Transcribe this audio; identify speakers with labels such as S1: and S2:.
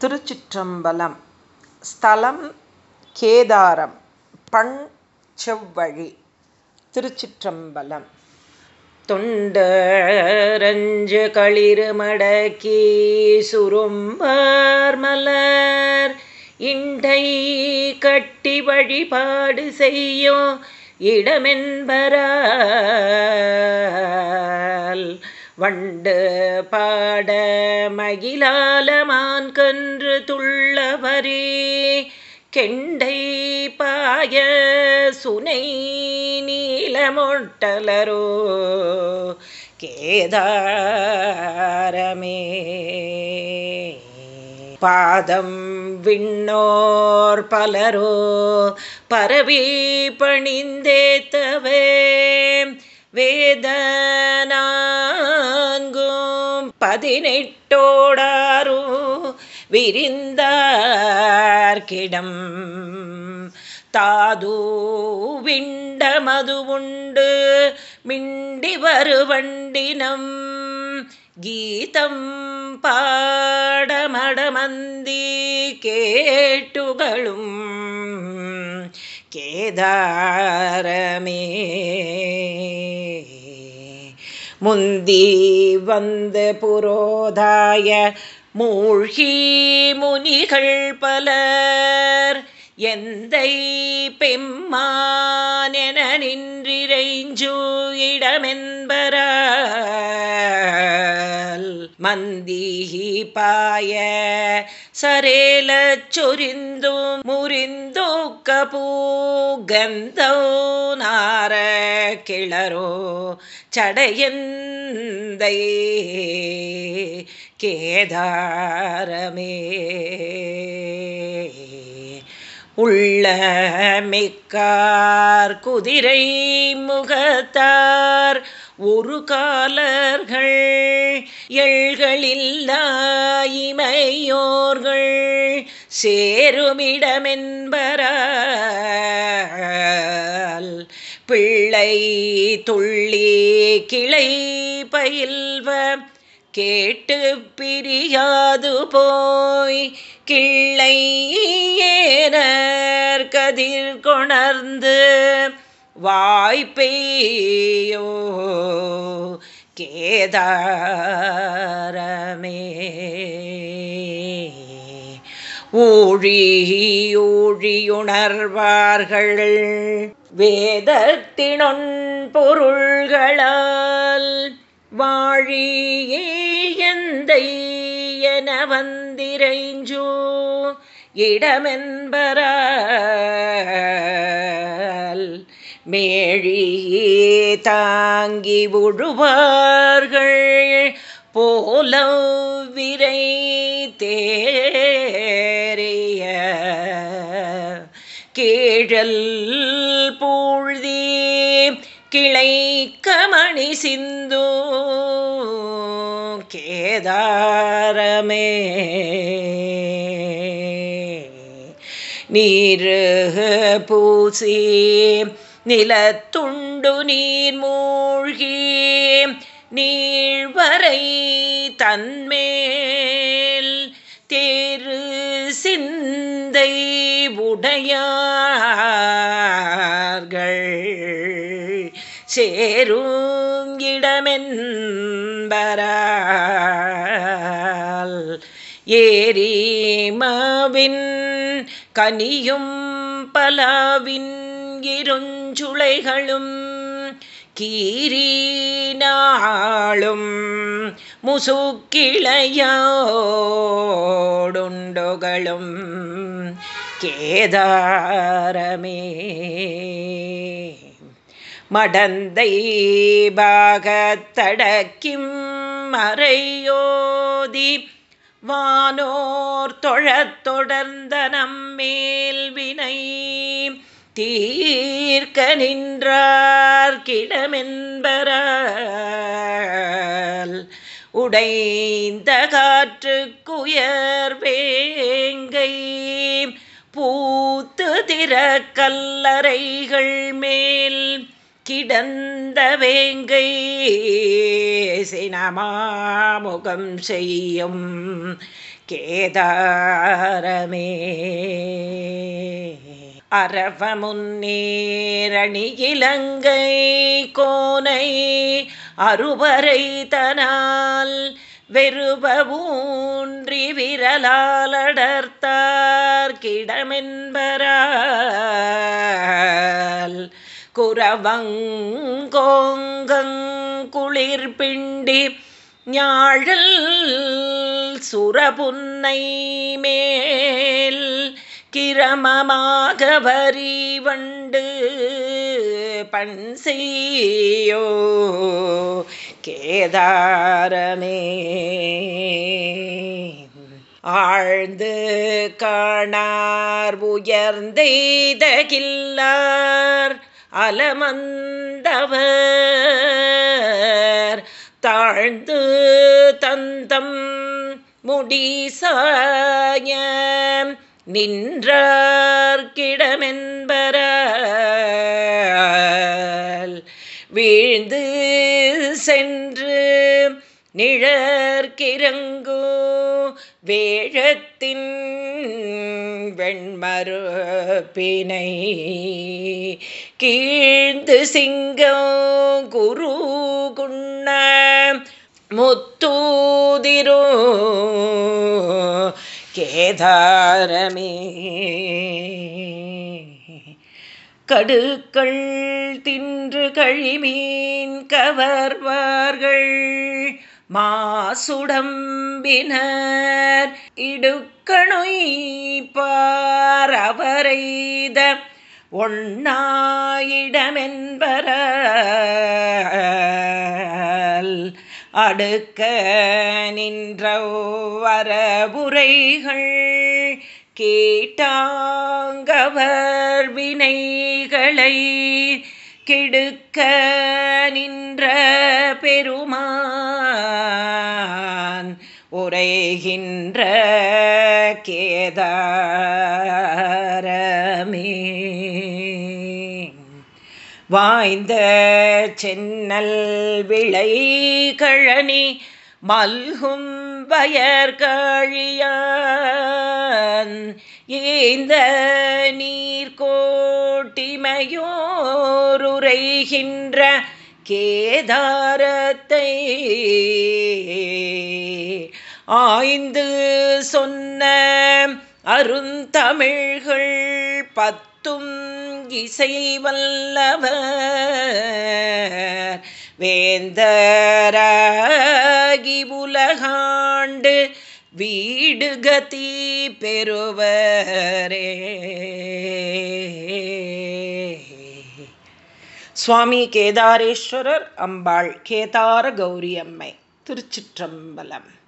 S1: திருச்சிற்றம்பலம். ஸ்தலம் கேதாரம். பண் செவ்வழி. திருச்சிற்றம்பலம். தொண்டரஞ்சு களிறு மடக்கி சுரும்பார் மலர். இண்டை கட்டி வழிபாடு செய்யும் இடமென்பரா வண்டு பாட மகிழாலமான் கன்று துள்ளவரே. கெண்டை பாய சுனை நீலமொட்டலரோ. கேதாரமே. பாதம் விண்ணோர் பலரோ. பரவி பணிந்தேத்தவே. வேதனான்கும் பதினெட்டோடாரோ விரிந்தார்கிடம் தாது விண்ட மது உண்டு மிண்டி வருவண்டினம் கீதம் பாடமடமந்தி கேட்டுகளும். கேதாரமே முந்தி வந்து புரோதாய மூழ்கி முனிகள் பலர். எந்தை பெம்மானென நின்றிரைஞ்சு இடமென்பரா மந்திஹி பாய. சரேல சொரிந்து முறிந்தோக்க பூகந்தோ நார கிளரோ சடையந்தை. கேதாரமே. உள்ள மிக்கார் குதிரை முகத்தார் ஒரு காலர்கள் எழ்களில்லாயிமையோர்கள் சேருமிடமென்பரால் பிள்ளை துள்ளி கிளை பயில்வ கேட்டு பிரியாது போய் கிள்ளை ஏனர் கதிர் கொணர்ந்து வாய்ப்பேயோ கேதாரமே. ஊழி ஊழியுணர்வார்கள் வேதத்தினொன் பொருள்களால் வாழியே எந்தை என வந்திரைஞ்சோ இடமென்பரால் மேழியே தாங்கி உழுவார்கள் போல விரை தேரிய கேழல் பூழ்தி கிளை கமணி சிந்து. கேதாரமே நீரு பூசி நிலத்துண்டு நீர் மூழ்கி நீழ்வரை தன்மேல் தேரு சிந்தை உடையார்கள். சேரும் இடமென்பரால் ஏரிமாவின் கனியும் பலவின் இருஞ்சுளைகளும் கீரீனாளும் முசுக்கிளையோடுண்டுகளும் கேதாரமே. மடந்தை பாகத்தடக்கிம் மறையோதி வானோர் தொழத் தொடர்ந்த நம்மேல் வினை. தீர்க்க நின்றார் கிடமென்பரால். உடைந்த காற்றுக்குயர் வேங்கை. பூத்து திற கல்லறைகள் மேல் கிடந்த வேங்கை சினமாமுகம் செய்யும் கேதாரமே. அரவ இலங்கை கோனை அறுவரை தனால் வெறுபூன்றி விரலாலடர்த்தார் கிடமென்பரால் குரவங்கோங்கங்குளிர் பிண்டி ஞாழல் சுரபுன்னை மேல் கிரமமாக வரி வண்டு பண் கேதாரமே. ஆழ்ந்து காணார் உயர்ந்தெய்தகில்லார் அலமந்தவர். தாழ்ந்து தந்தம் முடிசாய நின்றார்கிடமென்பரால் வீழ்ந்து சென்று நிழற்கிறங்கோ வேழத்தின் வெண்மருப்பினை கீழ்ந்து சிங்கம் குரு குண்ண முத்தூதிரோ. கேதாரமே. கடுக்கள் தின்று கழிமீன் கவர்வார்கள். மாசுடம்பினர் இடுக்கணுய்பார் அவரைத ஒண்ணாயிடமென்பரால் அடுக்க நின்ற வரபுரைகள் கேட்டாங்கவர் வினைகளை கெடுக்க நின்ற பெருமான் உரைகின்ற கேதார் வாய்ந்த சென்னல் விளை கழனி மல்கும் வயற்கழியான் ஏந்த நீர்கோட்டிமையோருரைகின்ற கேதாரத்தை ஆய்ந்து சொன்ன அருந்தமிழ்கள் தும் இசை வல்லவர். வேந்தராகி உலகாண்டு வீடு கதி பெறுவரே. சுவாமி கேதாரேஸ்வரர் அம்பாள் கேதார கௌரி அம்மை திருச்சிற்றம்பலம்.